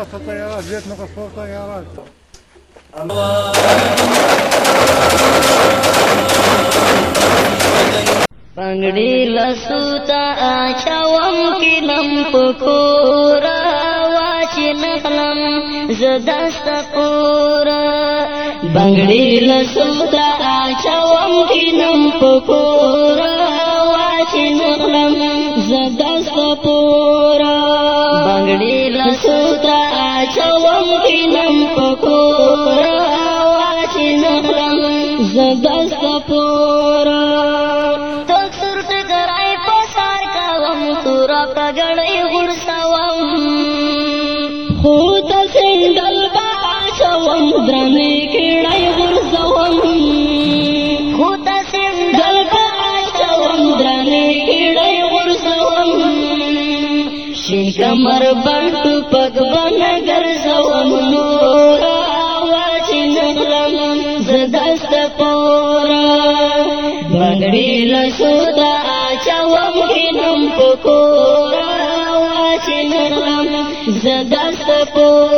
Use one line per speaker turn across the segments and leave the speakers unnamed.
غصة طيارات بيتنا قصور طيارات پنگڑی لسوتا آچاوم کلم پکورا واچی نخلم زدست قورا بنگڑی لسوتا آچاوم کلم پکورا واچی نخلم زدست پورا بنگڑی سوتا چوم پینم پکور واچ نغلم زدست پور تل سر ټکرای پسار کوم تور پګړې غړسوم خو ته سندل با چوم درنه کړای غړسوم شین کمر بند پګ باندې ګرځوم نور اواز نغلم زدست پورا بنګړي لسودا چوم کینم پکورا اواز نغلم زدست پورا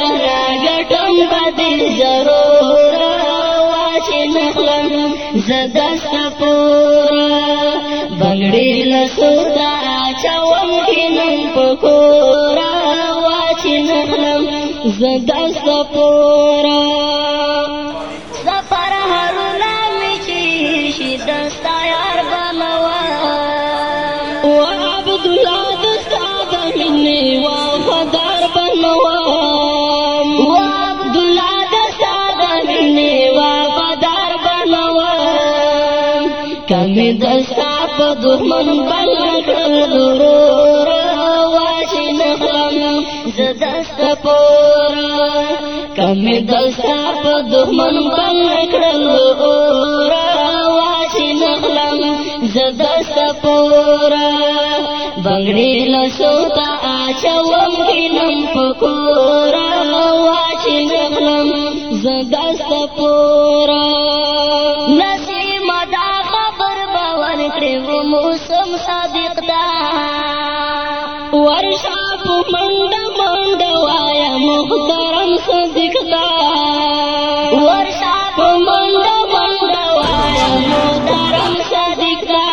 درو راواشي زخلم زدست پورا بنگړي لسودا چوم کینم پکورا واچي زخلم زدست پورا سفر هرونه می چې شي دستا دستا په دښمن بل کړ ضرور واشنه خلم زدست پور کم دستا په دښمن بل کړ ضرور واشنه خلم زدست پور بنگړې لسوتا اچوم کینم پکور واشنه خلم زدست پور ورشا په منډه منډه وایا محترم صدقدا ورشا په منډه منډه وایا محترم صدقدا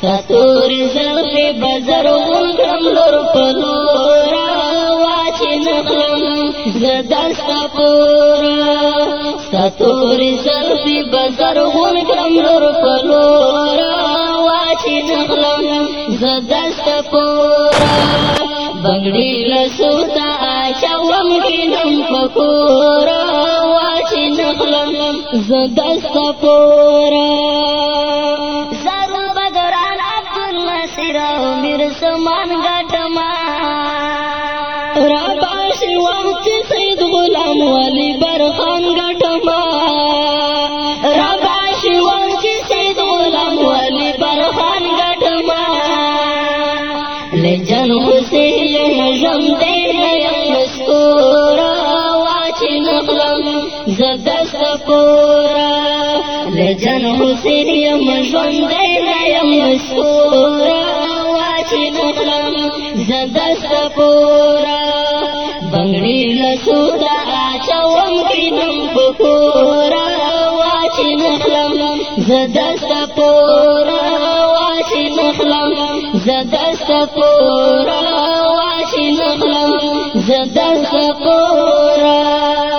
ستور زلفې بازار غونډم لور په نور واچ نغلم زدستا پورا ستور زلفې بازار غونډم لور په نور واچ نغلم زګشت پورا بنگړي لسوتا چوم کینم پکورا واچې نخلم زګشت پورا زرو بګران عبد الناصر او میر سمان غټما
را پاش
وخت سید غلام ولی برخان غټما زدست پورا لجن حسین یم ژوند دی یم مسکورا واچې نخلم زدست پورا بنگړی لسودا اچوم کینم پورا واچې نخلم زدست پورا واچې نخلم زدست پورا واچې نخلم زدست پورا